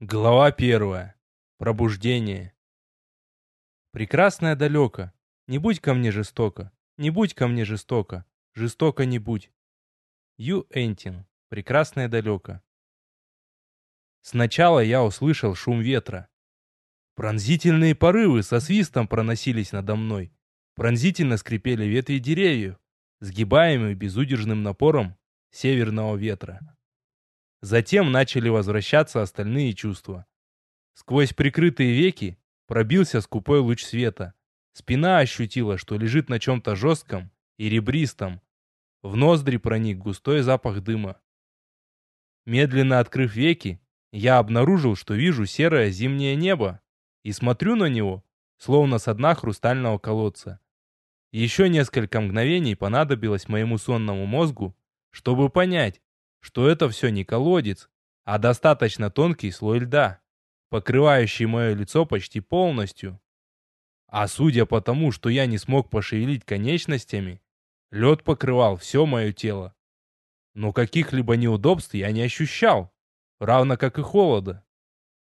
Глава первая. Пробуждение. Прекрасное далеко. Не будь ко мне жестоко. Не будь ко мне жестоко. Жестоко не будь. Ю Энтин. Прекрасное далеко. Сначала я услышал шум ветра. Пронзительные порывы со свистом проносились надо мной. Пронзительно скрипели ветви деревьев, сгибаемые безудержным напором северного ветра. Затем начали возвращаться остальные чувства. Сквозь прикрытые веки пробился скупой луч света. Спина ощутила, что лежит на чем-то жестком и ребристом. В ноздри проник густой запах дыма. Медленно открыв веки, я обнаружил, что вижу серое зимнее небо и смотрю на него, словно с дна хрустального колодца. Еще несколько мгновений понадобилось моему сонному мозгу, чтобы понять, что это все не колодец, а достаточно тонкий слой льда, покрывающий мое лицо почти полностью. А судя по тому, что я не смог пошевелить конечностями, лед покрывал все мое тело. Но каких-либо неудобств я не ощущал, равно как и холода.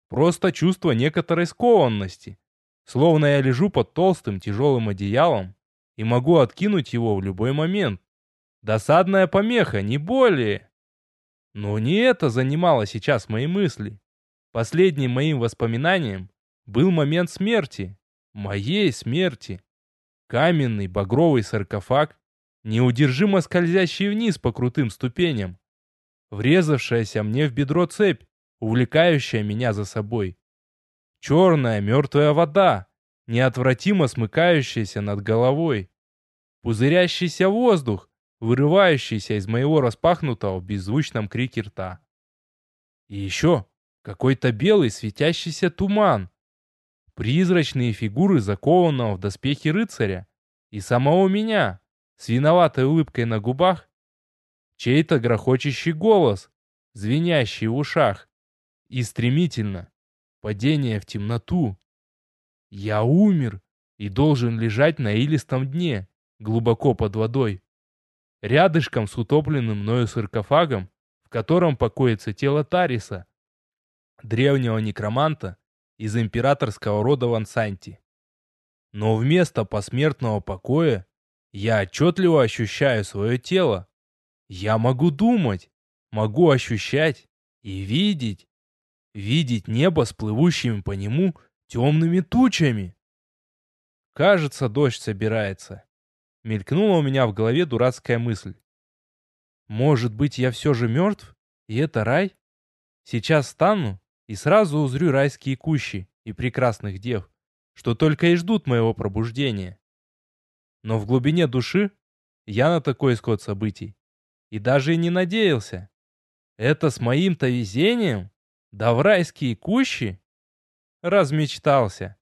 Просто чувство некоторой скованности, словно я лежу под толстым тяжелым одеялом и могу откинуть его в любой момент. Досадная помеха, не более. Но не это занимало сейчас мои мысли. Последним моим воспоминанием был момент смерти. Моей смерти. Каменный багровый саркофаг, неудержимо скользящий вниз по крутым ступеням. Врезавшаяся мне в бедро цепь, увлекающая меня за собой. Черная мертвая вода, неотвратимо смыкающаяся над головой. Пузырящийся воздух, вырывающийся из моего распахнутого в беззвучном крике рта. И еще какой-то белый светящийся туман. Призрачные фигуры закованного в доспехи рыцаря и самого меня с виноватой улыбкой на губах. Чей-то грохочущий голос, звенящий в ушах. И стремительно падение в темноту. Я умер и должен лежать на илистом дне, глубоко под водой. Рядышком с утопленным мною саркофагом, в котором покоится тело Тариса, древнего некроманта из императорского рода Вансанти. Но вместо посмертного покоя я отчетливо ощущаю свое тело. Я могу думать, могу ощущать и видеть. Видеть небо с плывущими по нему темными тучами. Кажется, дождь собирается. Мелькнула у меня в голове дурацкая мысль. Может быть, я все же мертв? И это рай? Сейчас стану и сразу узрю райские кущи и прекрасных дев, что только и ждут моего пробуждения. Но в глубине души я на такой исход событий и даже и не надеялся. Это с моим-то везением? Да в райские кущи? Размечтался.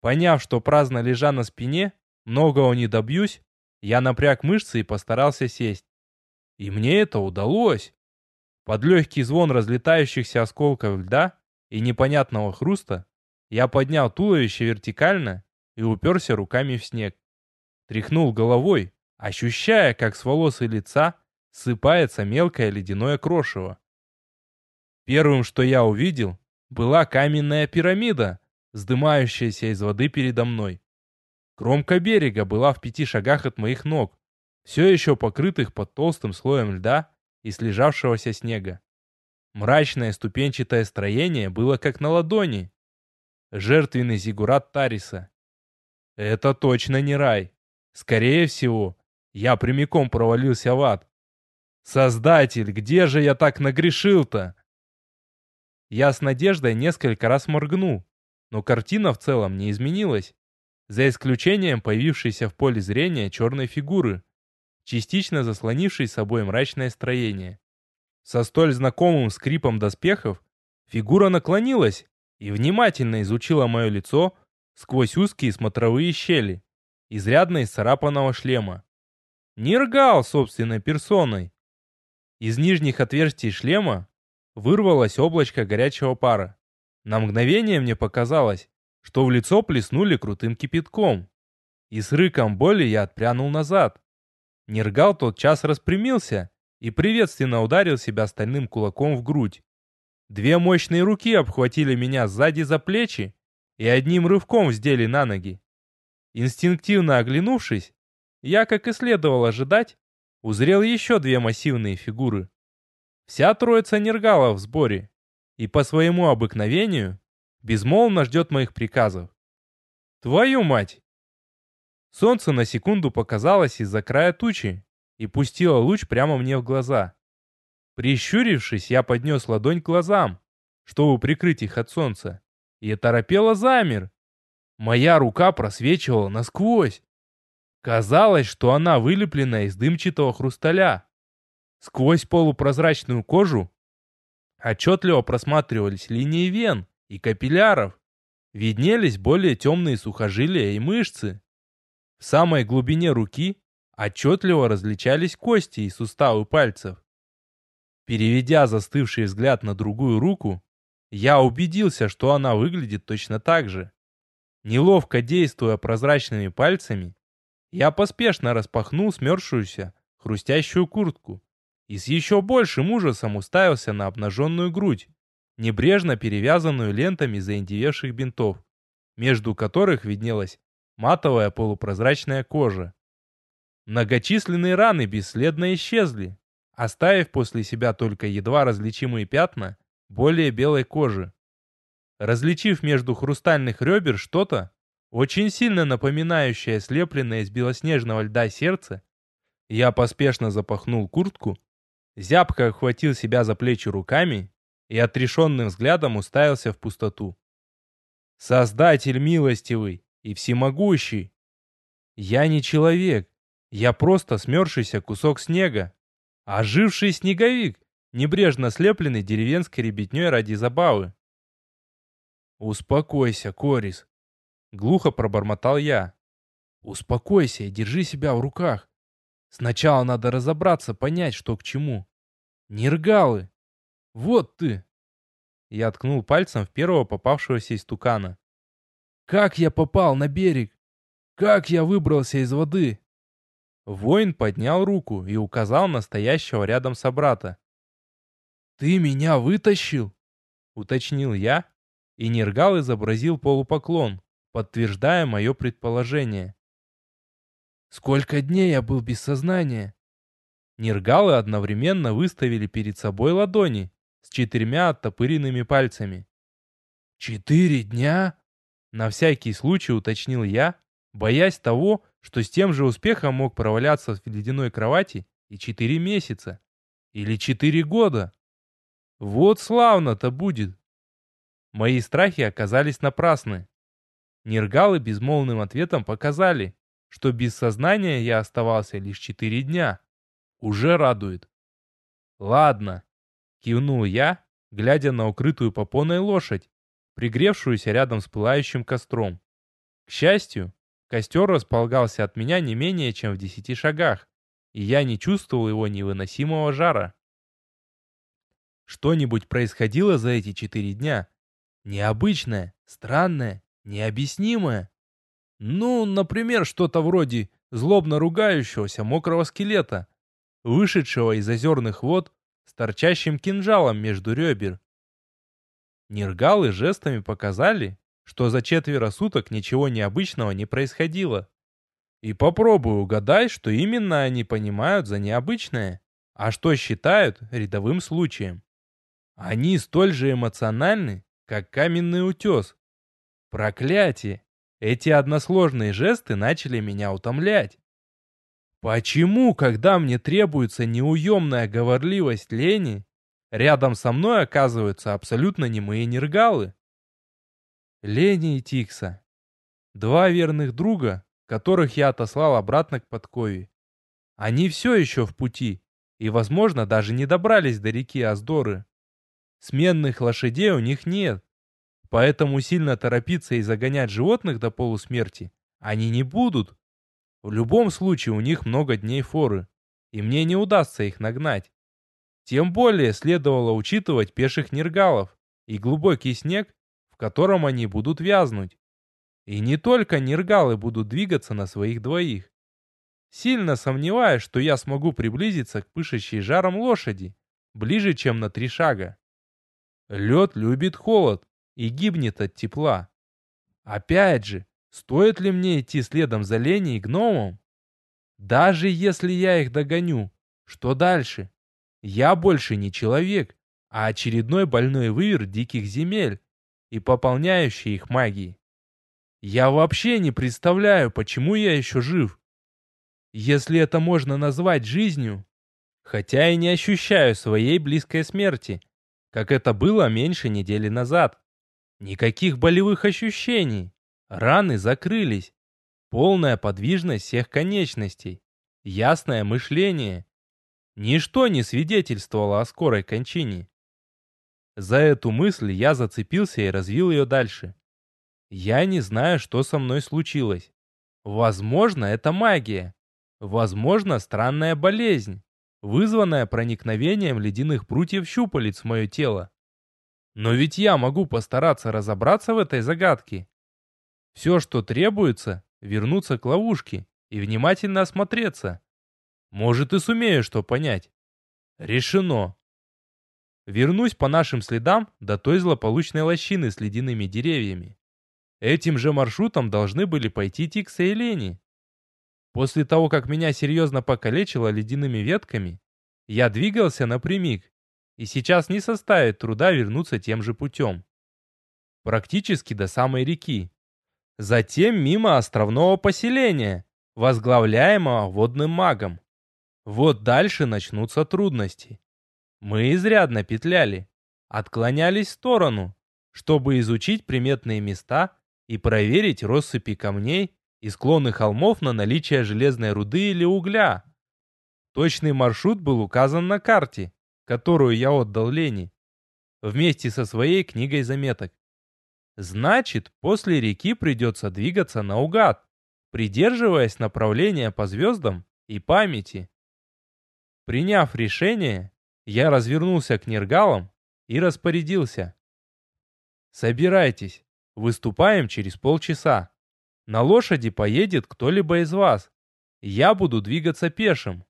Поняв, что праздно лежа на спине, Многого не добьюсь, я напряг мышцы и постарался сесть. И мне это удалось. Под легкий звон разлетающихся осколков льда и непонятного хруста я поднял туловище вертикально и уперся руками в снег. Тряхнул головой, ощущая, как с волос и лица сыпается мелкое ледяное крошево. Первым, что я увидел, была каменная пирамида, вздымающаяся из воды передо мной. Кромка берега была в пяти шагах от моих ног, все еще покрытых под толстым слоем льда и слежавшегося снега. Мрачное ступенчатое строение было как на ладони. Жертвенный зигурат Тариса. Это точно не рай. Скорее всего, я прямиком провалился в ад. Создатель, где же я так нагрешил-то? Я с надеждой несколько раз моргнул, но картина в целом не изменилась за исключением появившейся в поле зрения черной фигуры, частично заслонившей собой мрачное строение. Со столь знакомым скрипом доспехов фигура наклонилась и внимательно изучила мое лицо сквозь узкие смотровые щели, изрядно исцарапанного шлема. Не ргал собственной персоной. Из нижних отверстий шлема вырвалось облачко горячего пара. На мгновение мне показалось, что в лицо плеснули крутым кипятком. И с рыком боли я отпрянул назад. Нергал тот час распрямился и приветственно ударил себя стальным кулаком в грудь. Две мощные руки обхватили меня сзади за плечи и одним рывком вздели на ноги. Инстинктивно оглянувшись, я, как и следовало ожидать, узрел еще две массивные фигуры. Вся троица нергала в сборе и по своему обыкновению безмолвно ждет моих приказов. Твою мать! Солнце на секунду показалось из-за края тучи и пустило луч прямо мне в глаза. Прищурившись, я поднес ладонь к глазам, чтобы прикрыть их от солнца, и торопело замер. Моя рука просвечивала насквозь. Казалось, что она вылеплена из дымчатого хрусталя. Сквозь полупрозрачную кожу отчетливо просматривались линии вен и капилляров. Виднелись более темные сухожилия и мышцы. В самой глубине руки отчетливо различались кости и суставы пальцев. Переведя застывший взгляд на другую руку, я убедился, что она выглядит точно так же. Неловко действуя прозрачными пальцами, я поспешно распахнул смерзшуюся, хрустящую куртку и с еще большим ужасом уставился на обнаженную грудь, небрежно перевязанную лентами заиндевевших бинтов, между которых виднелась матовая полупрозрачная кожа. Многочисленные раны бесследно исчезли, оставив после себя только едва различимые пятна более белой кожи. Различив между хрустальных ребер что-то, очень сильно напоминающее слепленное из белоснежного льда сердце, я поспешно запахнул куртку, зябко охватил себя за плечи руками и отрешенным взглядом уставился в пустоту. Создатель милостивый, и всемогущий. Я не человек, я просто смерзшийся кусок снега, оживший снеговик, небрежно слепленный деревенской ребятней ради забавы. «Успокойся, Корис!» — глухо пробормотал я. «Успокойся и держи себя в руках. Сначала надо разобраться, понять, что к чему. Нергалы! Вот ты!» Я ткнул пальцем в первого попавшегося истукана. Как я попал на берег? Как я выбрался из воды?» Воин поднял руку и указал на стоящего рядом собрата. «Ты меня вытащил?» — уточнил я, и Нергал изобразил полупоклон, подтверждая мое предположение. «Сколько дней я был без сознания?» Нергалы одновременно выставили перед собой ладони с четырьмя оттопыренными пальцами. «Четыре дня?» На всякий случай уточнил я, боясь того, что с тем же успехом мог проваляться в ледяной кровати и четыре месяца. Или четыре года. Вот славно-то будет. Мои страхи оказались напрасны. Нергалы безмолвным ответом показали, что без сознания я оставался лишь четыре дня. Уже радует. Ладно, кивнул я, глядя на укрытую попоной лошадь, пригревшуюся рядом с пылающим костром. К счастью, костер располагался от меня не менее чем в десяти шагах, и я не чувствовал его невыносимого жара. Что-нибудь происходило за эти четыре дня? Необычное, странное, необъяснимое? Ну, например, что-то вроде злобно ругающегося мокрого скелета, вышедшего из озерных вод с торчащим кинжалом между ребер. Нергалы жестами показали, что за четверо суток ничего необычного не происходило. И попробуй угадай, что именно они понимают за необычное, а что считают рядовым случаем. Они столь же эмоциональны, как каменный утес. Проклятие! Эти односложные жесты начали меня утомлять. Почему, когда мне требуется неуемная говорливость лени, Рядом со мной оказываются абсолютно немые нергалы. Лени и Тикса. Два верных друга, которых я отослал обратно к подкове. Они все еще в пути и, возможно, даже не добрались до реки Аздоры. Сменных лошадей у них нет, поэтому сильно торопиться и загонять животных до полусмерти они не будут. В любом случае у них много дней форы, и мне не удастся их нагнать. Тем более следовало учитывать пеших нергалов и глубокий снег, в котором они будут вязнуть. И не только нергалы будут двигаться на своих двоих. Сильно сомневаюсь, что я смогу приблизиться к пышущей жаром лошади ближе, чем на три шага. Лед любит холод и гибнет от тепла. Опять же, стоит ли мне идти следом за Леней и гномом? Даже если я их догоню, что дальше? Я больше не человек, а очередной больной вывер диких земель и пополняющий их магией. Я вообще не представляю, почему я еще жив. Если это можно назвать жизнью, хотя и не ощущаю своей близкой смерти, как это было меньше недели назад. Никаких болевых ощущений. Раны закрылись. Полная подвижность всех конечностей. Ясное мышление. Ничто не свидетельствовало о скорой кончине. За эту мысль я зацепился и развил ее дальше. Я не знаю, что со мной случилось. Возможно, это магия. Возможно, странная болезнь, вызванная проникновением ледяных прутьев щупалец в мое тело. Но ведь я могу постараться разобраться в этой загадке. Все, что требуется, вернуться к ловушке и внимательно осмотреться. Может и сумею что понять. Решено. Вернусь по нашим следам до той злополучной лощины с ледяными деревьями. Этим же маршрутом должны были пойти Тикса и Лени. После того, как меня серьезно покалечило ледяными ветками, я двигался напрямик, и сейчас не составит труда вернуться тем же путем. Практически до самой реки. Затем мимо островного поселения, возглавляемого водным магом. Вот дальше начнутся трудности. Мы изрядно петляли, отклонялись в сторону, чтобы изучить приметные места и проверить россыпи камней и склоны холмов на наличие железной руды или угля. Точный маршрут был указан на карте, которую я отдал Лене, вместе со своей книгой заметок. Значит, после реки придется двигаться наугад, придерживаясь направления по звездам и памяти. Приняв решение, я развернулся к нергалам и распорядился. «Собирайтесь, выступаем через полчаса. На лошади поедет кто-либо из вас. Я буду двигаться пешим».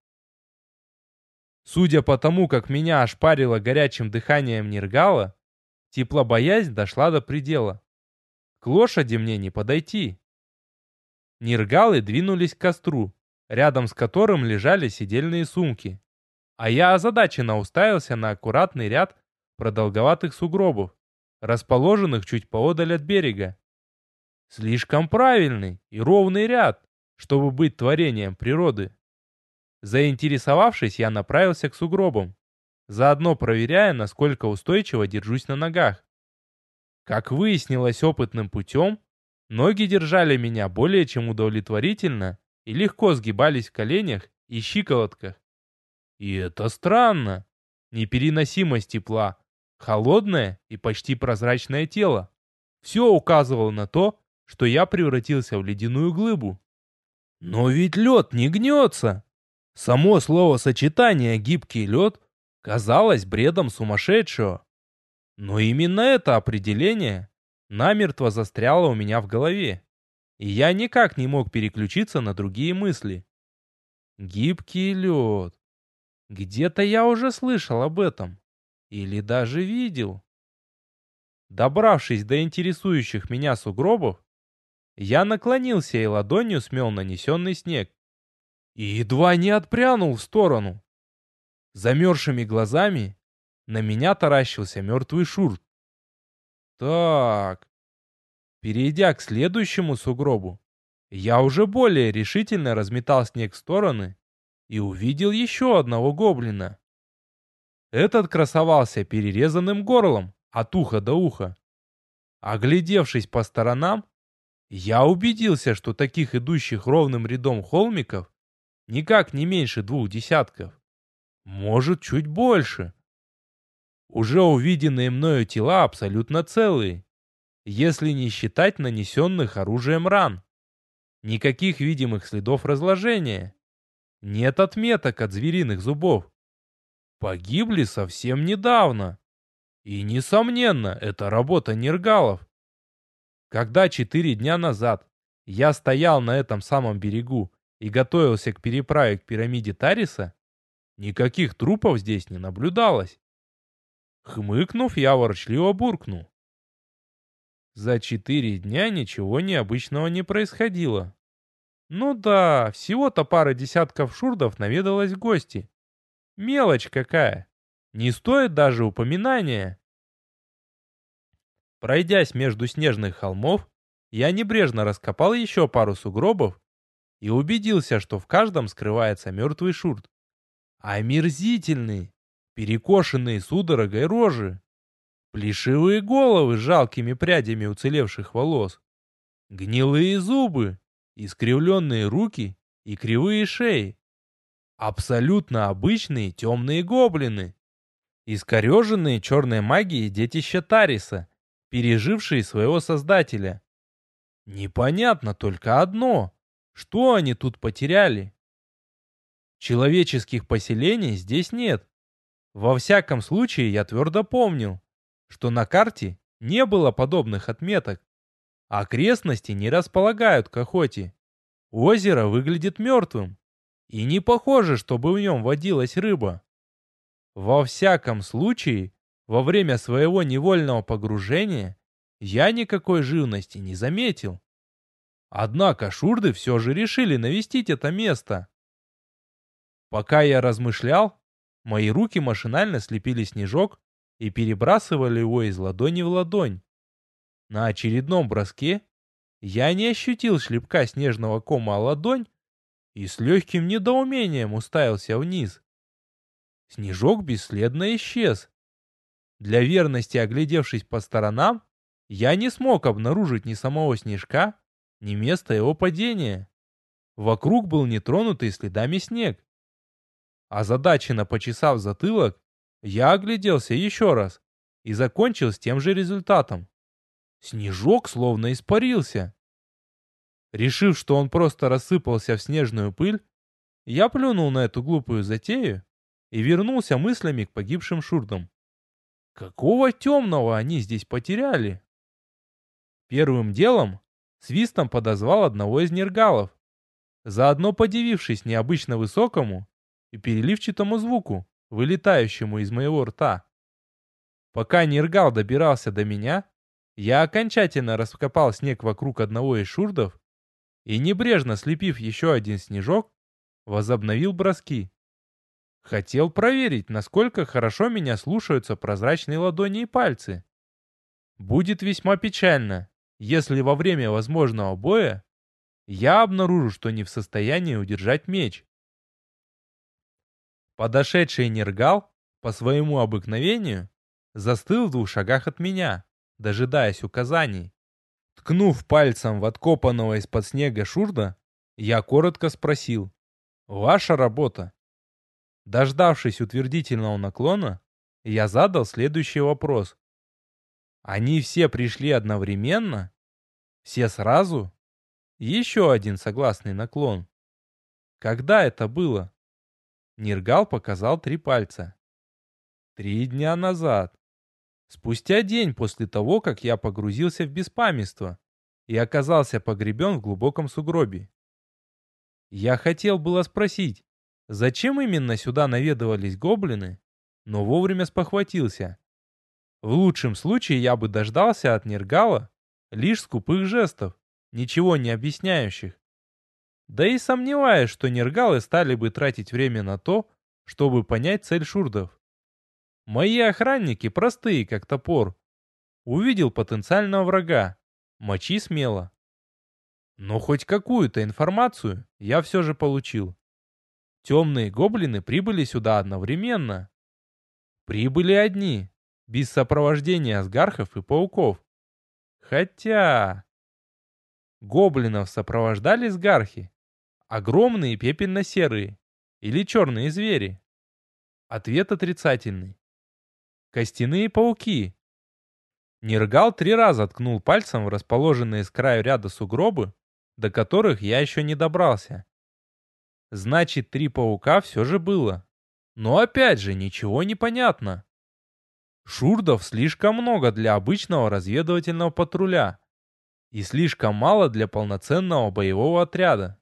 Судя по тому, как меня ошпарило горячим дыханием нергала, теплобоязнь дошла до предела. К лошади мне не подойти. Нергалы двинулись к костру, рядом с которым лежали сидельные сумки а я озадаченно уставился на аккуратный ряд продолговатых сугробов, расположенных чуть поодаль от берега. Слишком правильный и ровный ряд, чтобы быть творением природы. Заинтересовавшись, я направился к сугробам, заодно проверяя, насколько устойчиво держусь на ногах. Как выяснилось опытным путем, ноги держали меня более чем удовлетворительно и легко сгибались в коленях и щиколотках. И это странно. Непереносимость тепла, холодное и почти прозрачное тело. Все указывало на то, что я превратился в ледяную глыбу. Но ведь лед не гнется. Само словосочетание «гибкий лед» казалось бредом сумасшедшего. Но именно это определение намертво застряло у меня в голове, и я никак не мог переключиться на другие мысли. Гибкий лед. Где-то я уже слышал об этом. Или даже видел. Добравшись до интересующих меня сугробов, я наклонился и ладонью смел нанесенный снег. И едва не отпрянул в сторону. Замерзшими глазами на меня таращился мертвый шурт. Так. Перейдя к следующему сугробу, я уже более решительно разметал снег в стороны и увидел еще одного гоблина. Этот красовался перерезанным горлом от уха до уха. Оглядевшись по сторонам, я убедился, что таких идущих ровным рядом холмиков никак не меньше двух десятков. Может, чуть больше. Уже увиденные мною тела абсолютно целые, если не считать нанесенных оружием ран. Никаких видимых следов разложения. Нет отметок от звериных зубов. Погибли совсем недавно. И, несомненно, это работа нергалов. Когда четыре дня назад я стоял на этом самом берегу и готовился к переправе к пирамиде Тариса, никаких трупов здесь не наблюдалось. Хмыкнув, я ворчливо буркнул. За четыре дня ничего необычного не происходило. Ну да, всего-то пара десятков шурдов наведалась в гости. Мелочь какая. Не стоит даже упоминания. Пройдясь между снежных холмов, я небрежно раскопал еще пару сугробов и убедился, что в каждом скрывается мертвый шурт. Омерзительный, перекошенные судорогой рожи, плешивые головы с жалкими прядями уцелевших волос, гнилые зубы, искривленные руки и кривые шеи. Абсолютно обычные темные гоблины. Искореженные черной магией детища Тариса, пережившие своего создателя. Непонятно только одно. Что они тут потеряли? Человеческих поселений здесь нет. Во всяком случае, я твердо помнил, что на карте не было подобных отметок. Окрестности не располагают к охоте. Озеро выглядит мертвым. И не похоже, чтобы в нем водилась рыба. Во всяком случае, во время своего невольного погружения я никакой живности не заметил. Однако шурды все же решили навестить это место. Пока я размышлял, мои руки машинально слепили снежок и перебрасывали его из ладони в ладонь. На очередном броске я не ощутил шлепка снежного кома о ладонь и с легким недоумением уставился вниз. Снежок бесследно исчез. Для верности оглядевшись по сторонам, я не смог обнаружить ни самого снежка, ни место его падения. Вокруг был нетронутый следами снег. Озадаченно почесав затылок, я огляделся еще раз и закончил с тем же результатом. Снежок словно испарился. Решив, что он просто рассыпался в снежную пыль, я плюнул на эту глупую затею и вернулся мыслями к погибшим шурдам. Какого темного они здесь потеряли? Первым делом свистом подозвал одного из нергалов, заодно подивившись необычно высокому и переливчатому звуку, вылетающему из моего рта. Пока нергал добирался до меня, я окончательно раскопал снег вокруг одного из шурдов и, небрежно слепив еще один снежок, возобновил броски. Хотел проверить, насколько хорошо меня слушаются прозрачные ладони и пальцы. Будет весьма печально, если во время возможного боя я обнаружу, что не в состоянии удержать меч. Подошедший Нергал, по своему обыкновению, застыл в двух шагах от меня, дожидаясь указаний. Ткнув пальцем в откопанного из-под снега шурда, я коротко спросил «Ваша работа?» Дождавшись утвердительного наклона, я задал следующий вопрос. Они все пришли одновременно? Все сразу? Еще один согласный наклон. Когда это было? Нергал показал три пальца. Три дня назад. Спустя день после того, как я погрузился в беспамятство и оказался погребен в глубоком сугробе. Я хотел было спросить, зачем именно сюда наведывались гоблины, но вовремя спохватился. В лучшем случае я бы дождался от Нергала лишь скупых жестов, ничего не объясняющих. Да и сомневаюсь, что Нергалы стали бы тратить время на то, чтобы понять цель шурдов. Мои охранники простые, как топор. Увидел потенциального врага. Мочи смело. Но хоть какую-то информацию я все же получил. Темные гоблины прибыли сюда одновременно. Прибыли одни, без сопровождения асгархов и пауков. Хотя... Гоблинов сопровождали сгархи. Огромные пепельно-серые или черные звери. Ответ отрицательный. Костяные пауки. Нергал три раза ткнул пальцем в расположенные с краю ряда сугробы, до которых я еще не добрался. Значит, три паука все же было. Но опять же, ничего не понятно. Шурдов слишком много для обычного разведывательного патруля и слишком мало для полноценного боевого отряда.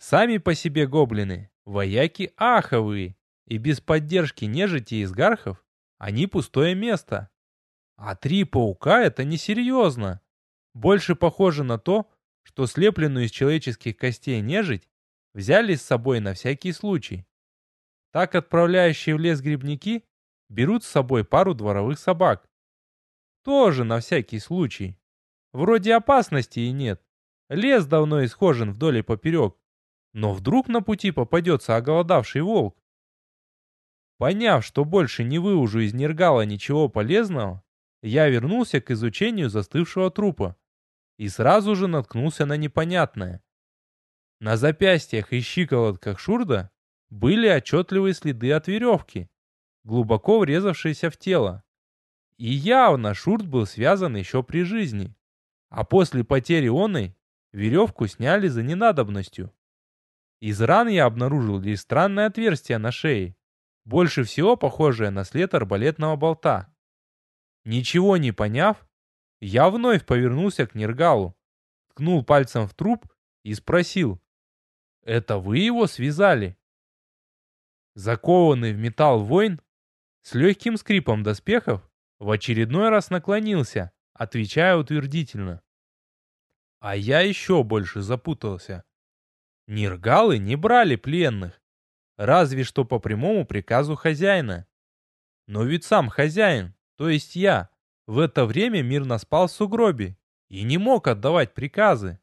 Сами по себе гоблины, вояки аховые, и без поддержки нежити из гархов они пустое место. А три паука — это несерьезно. Больше похоже на то, что слепленную из человеческих костей нежить взяли с собой на всякий случай. Так отправляющие в лес грибники берут с собой пару дворовых собак. Тоже на всякий случай. Вроде опасности и нет. Лес давно исхожен вдоль и поперек. Но вдруг на пути попадется оголодавший волк. Поняв, что больше не выужу из Нергала ничего полезного, я вернулся к изучению застывшего трупа и сразу же наткнулся на непонятное. На запястьях и щиколотках Шурда были отчетливые следы от веревки, глубоко врезавшиеся в тело. И явно Шурт был связан еще при жизни. А после потери оной веревку сняли за ненадобностью. Из ран я обнаружил лишь странное отверстие на шее, больше всего похожее на след арбалетного болта. Ничего не поняв, я вновь повернулся к Нергалу, ткнул пальцем в труп и спросил, «Это вы его связали?» Закованный в металл воин с легким скрипом доспехов в очередной раз наклонился, отвечая утвердительно. А я еще больше запутался. Ниргалы не брали пленных, разве что по прямому приказу хозяина. Но ведь сам хозяин, то есть я, в это время мирно спал в сугробе и не мог отдавать приказы.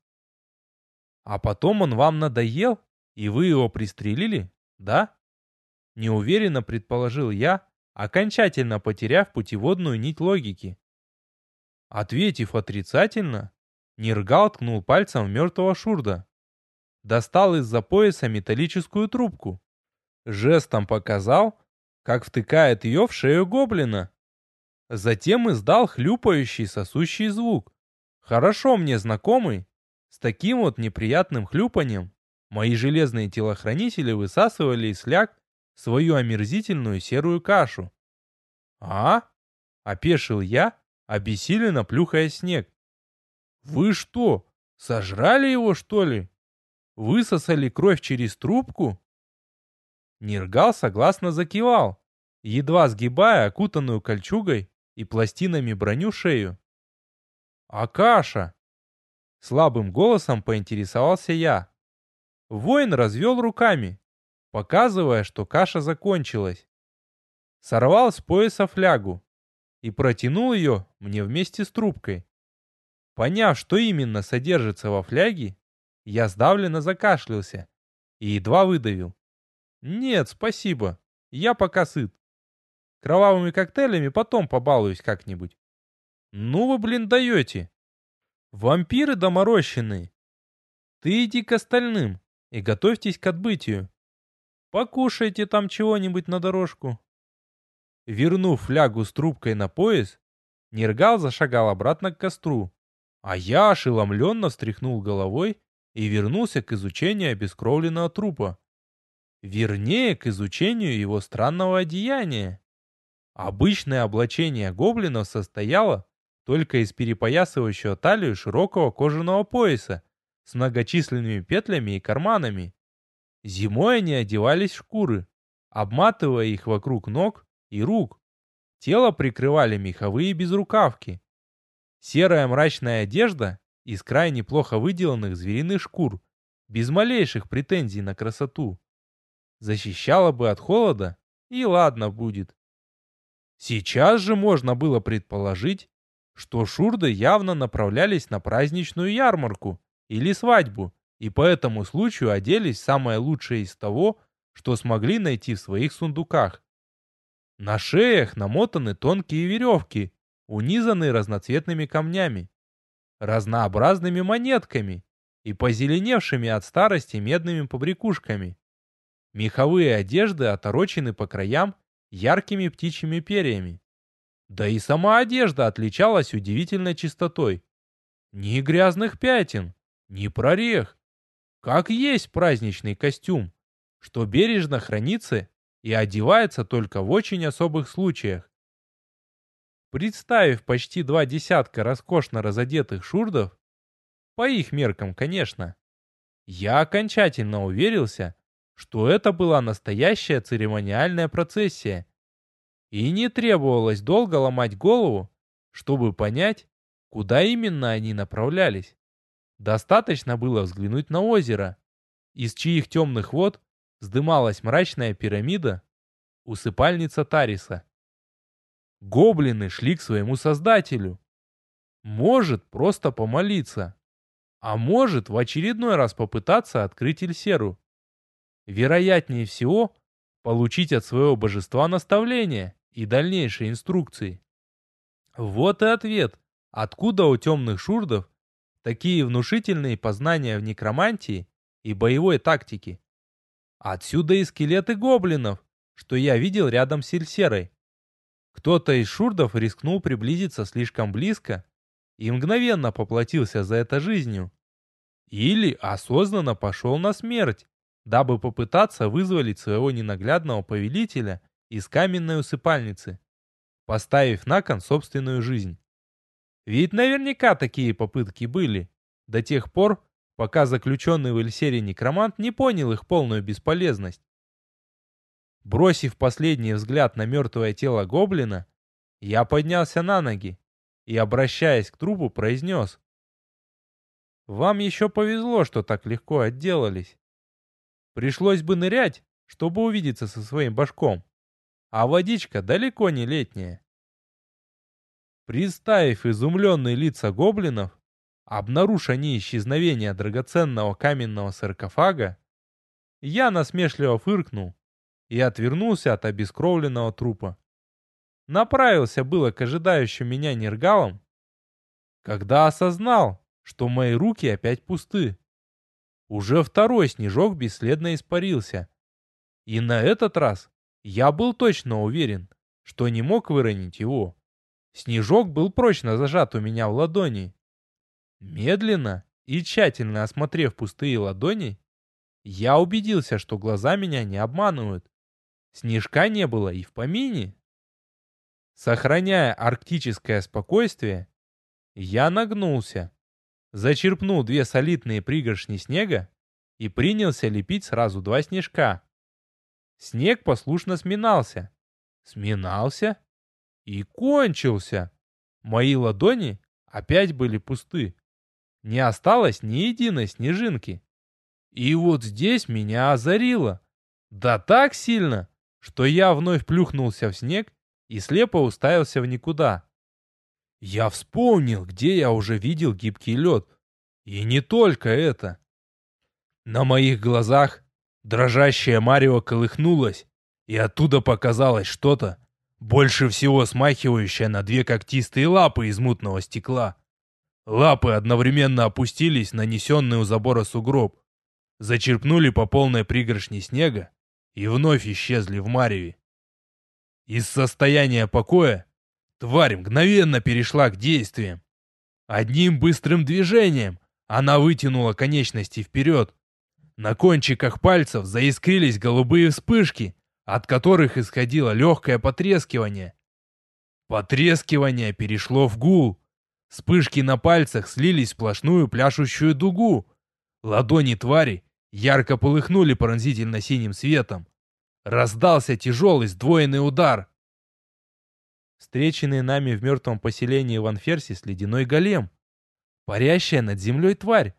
А потом он вам надоел, и вы его пристрелили, да? Неуверенно предположил я, окончательно потеряв путеводную нить логики. Ответив отрицательно, Ниргал ткнул пальцем в мертвого Шурда. Достал из-за пояса металлическую трубку. Жестом показал, как втыкает ее в шею гоблина. Затем издал хлюпающий сосущий звук. Хорошо мне знакомый. С таким вот неприятным хлюпанием мои железные телохранители высасывали из фляг свою омерзительную серую кашу. «А?» — опешил я, обессиленно плюхая снег. «Вы что, сожрали его, что ли? Высосали кровь через трубку?» Нергал согласно закивал, едва сгибая окутанную кольчугой и пластинами броню шею. «А каша?» Слабым голосом поинтересовался я. Воин развел руками, показывая, что каша закончилась. Сорвал с пояса флягу и протянул ее мне вместе с трубкой. Поняв, что именно содержится во фляге, я сдавленно закашлялся и едва выдавил. «Нет, спасибо, я пока сыт. Кровавыми коктейлями потом побалуюсь как-нибудь». «Ну вы, блин, даете!» «Вампиры доморощенные!» «Ты иди к остальным и готовьтесь к отбытию. Покушайте там чего-нибудь на дорожку. Вернув флягу с трубкой на пояс, Нергал зашагал обратно к костру, а я ошеломленно встряхнул головой и вернулся к изучению обескровленного трупа. Вернее, к изучению его странного одеяния. Обычное облачение гоблинов состояло только из перепоясывающего талию широкого кожаного пояса с многочисленными петлями и карманами. Зимой они одевались в шкуры, обматывая их вокруг ног и рук. Тело прикрывали меховые безрукавки. Серая мрачная одежда из крайне плохо выделанных звериных шкур, без малейших претензий на красоту. Защищала бы от холода, и ладно будет. Сейчас же можно было предположить, что шурды явно направлялись на праздничную ярмарку или свадьбу, и по этому случаю оделись самое лучшее из того, что смогли найти в своих сундуках. На шеях намотаны тонкие веревки, унизанные разноцветными камнями, разнообразными монетками и позеленевшими от старости медными побрякушками. Меховые одежды оторочены по краям яркими птичьими перьями. Да и сама одежда отличалась удивительной чистотой. Ни грязных пятен, ни прорех, как есть праздничный костюм, что бережно хранится и одевается только в очень особых случаях. Представив почти два десятка роскошно разодетых шурдов, по их меркам, конечно, я окончательно уверился, что это была настоящая церемониальная процессия. И не требовалось долго ломать голову, чтобы понять, куда именно они направлялись. Достаточно было взглянуть на озеро, из чьих темных вод вздымалась мрачная пирамида, усыпальница Тариса. Гоблины шли к своему создателю. Может, просто помолиться. А может, в очередной раз попытаться открыть Эльсеру. Вероятнее всего, получить от своего божества наставления и дальнейшие инструкции. Вот и ответ, откуда у темных шурдов такие внушительные познания в некромантии и боевой тактике. Отсюда и скелеты гоблинов, что я видел рядом с Эльсерой. Кто-то из шурдов рискнул приблизиться слишком близко и мгновенно поплатился за это жизнью. Или осознанно пошел на смерть, дабы попытаться вызволить своего ненаглядного повелителя из каменной усыпальницы, поставив на кон собственную жизнь. Ведь наверняка такие попытки были, до тех пор, пока заключенный в Эльсере некромант не понял их полную бесполезность. Бросив последний взгляд на мертвое тело гоблина, я поднялся на ноги и, обращаясь к трупу, произнес. «Вам еще повезло, что так легко отделались. Пришлось бы нырять, чтобы увидеться со своим башком, а водичка далеко не летняя». Представив изумленные лица гоблинов, обнаружив они исчезновение драгоценного каменного саркофага, я насмешливо фыркнул и отвернулся от обескровленного трупа. Направился было к ожидающим меня нергалам, когда осознал, что мои руки опять пусты. Уже второй снежок бесследно испарился. И на этот раз я был точно уверен, что не мог выронить его. Снежок был прочно зажат у меня в ладони. Медленно и тщательно осмотрев пустые ладони, я убедился, что глаза меня не обманывают. Снежка не было и в помине. Сохраняя арктическое спокойствие, я нагнулся, зачерпнул две солидные пригоршни снега и принялся лепить сразу два снежка. Снег послушно сминался, сминался и кончился. Мои ладони опять были пусты. Не осталось ни единой снежинки. И вот здесь меня озарило. Да так сильно, что я вновь плюхнулся в снег и слепо уставился в никуда. Я вспомнил, где я уже видел гибкий лед. И не только это. На моих глазах дрожащее марево колыхнулось, и оттуда показалось что-то, больше всего смахивающее на две когтистые лапы из мутного стекла. Лапы одновременно опустились на несенный у забора сугроб, зачерпнули по полной пригоршне снега и вновь исчезли в мареве. Из состояния покоя тварь мгновенно перешла к действиям. Одним быстрым движением она вытянула конечности вперед. На кончиках пальцев заискрились голубые вспышки, от которых исходило легкое потрескивание. Потрескивание перешло в гул. Вспышки на пальцах слились в сплошную пляшущую дугу. Ладони твари ярко полыхнули пронзительно синим светом. Раздался тяжелый сдвоенный удар. Встреченный нами в мертвом поселении в Анферсис ледяной голем. Парящая над землей тварь,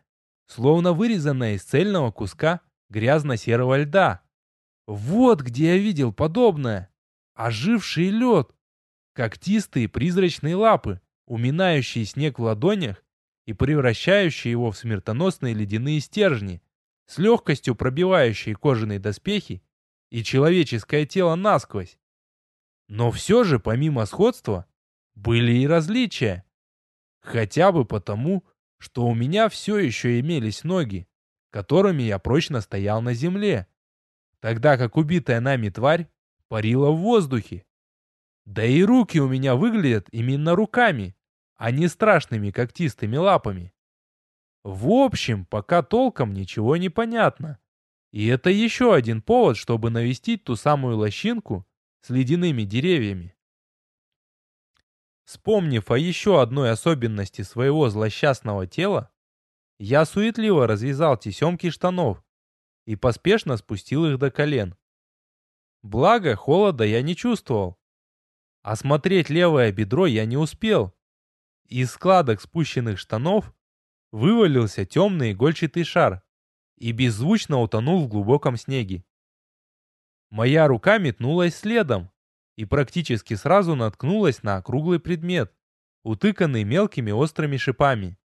словно вырезанная из цельного куска грязно-серого льда. Вот где я видел подобное. Оживший лед. Когтистые призрачные лапы, уминающие снег в ладонях и превращающие его в смертоносные ледяные стержни с легкостью пробивающие кожаные доспехи и человеческое тело насквозь. Но все же, помимо сходства, были и различия. Хотя бы потому, что у меня все еще имелись ноги, которыми я прочно стоял на земле, тогда как убитая нами тварь парила в воздухе. Да и руки у меня выглядят именно руками, а не страшными когтистыми лапами. В общем, пока толком ничего не понятно. И это еще один повод, чтобы навестить ту самую лощинку с ледяными деревьями. Вспомнив о еще одной особенности своего злосчастного тела, я суетливо развязал тесемки штанов и поспешно спустил их до колен. Благо, холода я не чувствовал, Осмотреть левое бедро я не успел. Из складок спущенных штанов вывалился темный игольчатый шар и беззвучно утонул в глубоком снеге. Моя рука метнулась следом и практически сразу наткнулась на округлый предмет, утыканный мелкими острыми шипами.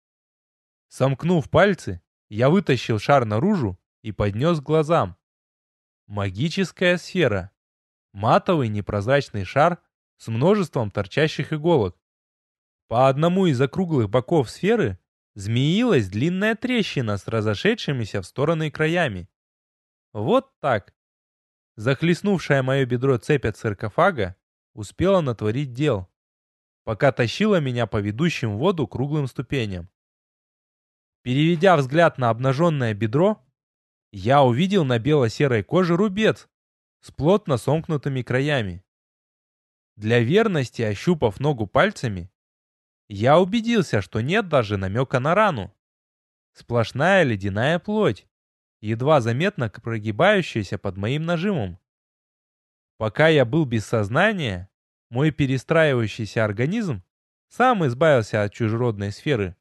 Сомкнув пальцы, я вытащил шар наружу и поднес к глазам. Магическая сфера. Матовый непрозрачный шар с множеством торчащих иголок. По одному из округлых боков сферы змеилась длинная трещина с разошедшимися в стороны краями. Вот так. Захлестнувшая мое бедро цепь от саркофага успела натворить дел, пока тащила меня по ведущим воду круглым ступеням. Переведя взгляд на обнаженное бедро, я увидел на бело-серой коже рубец с плотно сомкнутыми краями. Для верности, ощупав ногу пальцами, я убедился, что нет даже намека на рану. Сплошная ледяная плоть, едва заметно прогибающаяся под моим нажимом. Пока я был без сознания, мой перестраивающийся организм сам избавился от чужеродной сферы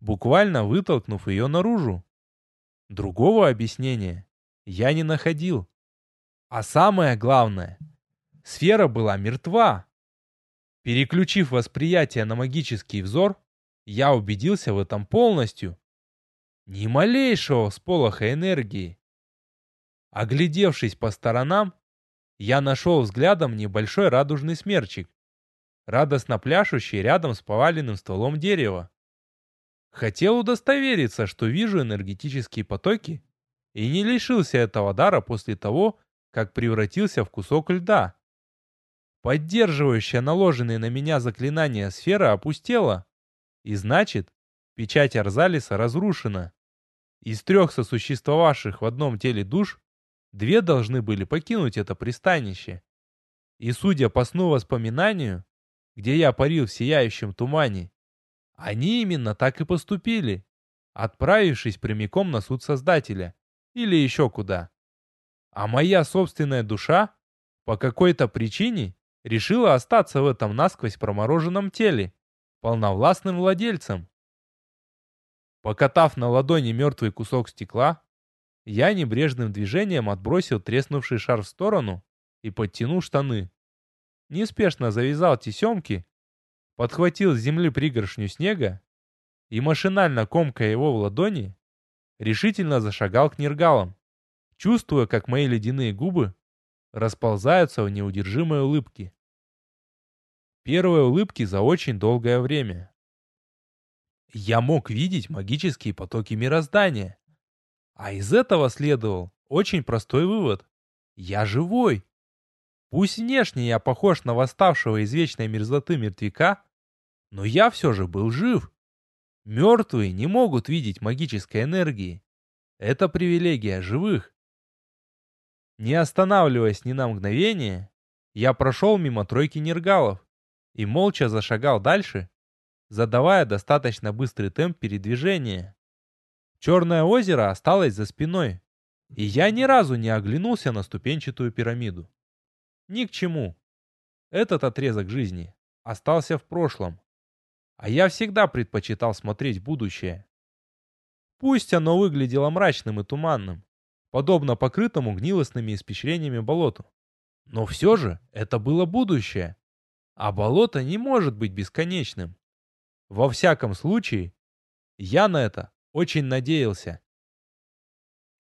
буквально вытолкнув ее наружу. Другого объяснения я не находил. А самое главное, сфера была мертва. Переключив восприятие на магический взор, я убедился в этом полностью. Ни малейшего всполоха энергии. Оглядевшись по сторонам, я нашел взглядом небольшой радужный смерчик, радостно пляшущий рядом с поваленным стволом дерева. Хотел удостовериться, что вижу энергетические потоки, и не лишился этого дара после того, как превратился в кусок льда. Поддерживающая наложенные на меня заклинания сфера опустела, и значит, печать Арзалиса разрушена. Из трех сосуществовавших в одном теле душ, две должны были покинуть это пристанище. И судя по сну воспоминанию, где я парил в сияющем тумане, они именно так и поступили, отправившись прямиком на суд Создателя или еще куда. А моя собственная душа по какой-то причине решила остаться в этом насквозь промороженном теле, полновластным владельцем. Покатав на ладони мертвый кусок стекла, я небрежным движением отбросил треснувший шар в сторону и подтянул штаны. Неспешно завязал тесемки подхватил с земли пригоршню снега и, машинально комкая его в ладони, решительно зашагал к нергалам, чувствуя, как мои ледяные губы расползаются в неудержимой улыбке. Первые улыбки за очень долгое время. Я мог видеть магические потоки мироздания. А из этого следовал очень простой вывод. Я живой. Пусть внешне я похож на восставшего из вечной мерзлоты мертвяка, но я все же был жив. Мертвые не могут видеть магической энергии. Это привилегия живых. Не останавливаясь ни на мгновение, я прошел мимо тройки нергалов и молча зашагал дальше, задавая достаточно быстрый темп передвижения. Черное озеро осталось за спиной, и я ни разу не оглянулся на ступенчатую пирамиду. Ни к чему. Этот отрезок жизни остался в прошлом. А я всегда предпочитал смотреть будущее. Пусть оно выглядело мрачным и туманным, подобно покрытому гнилостными испещрениями болоту. Но все же это было будущее. А болото не может быть бесконечным. Во всяком случае, я на это очень надеялся.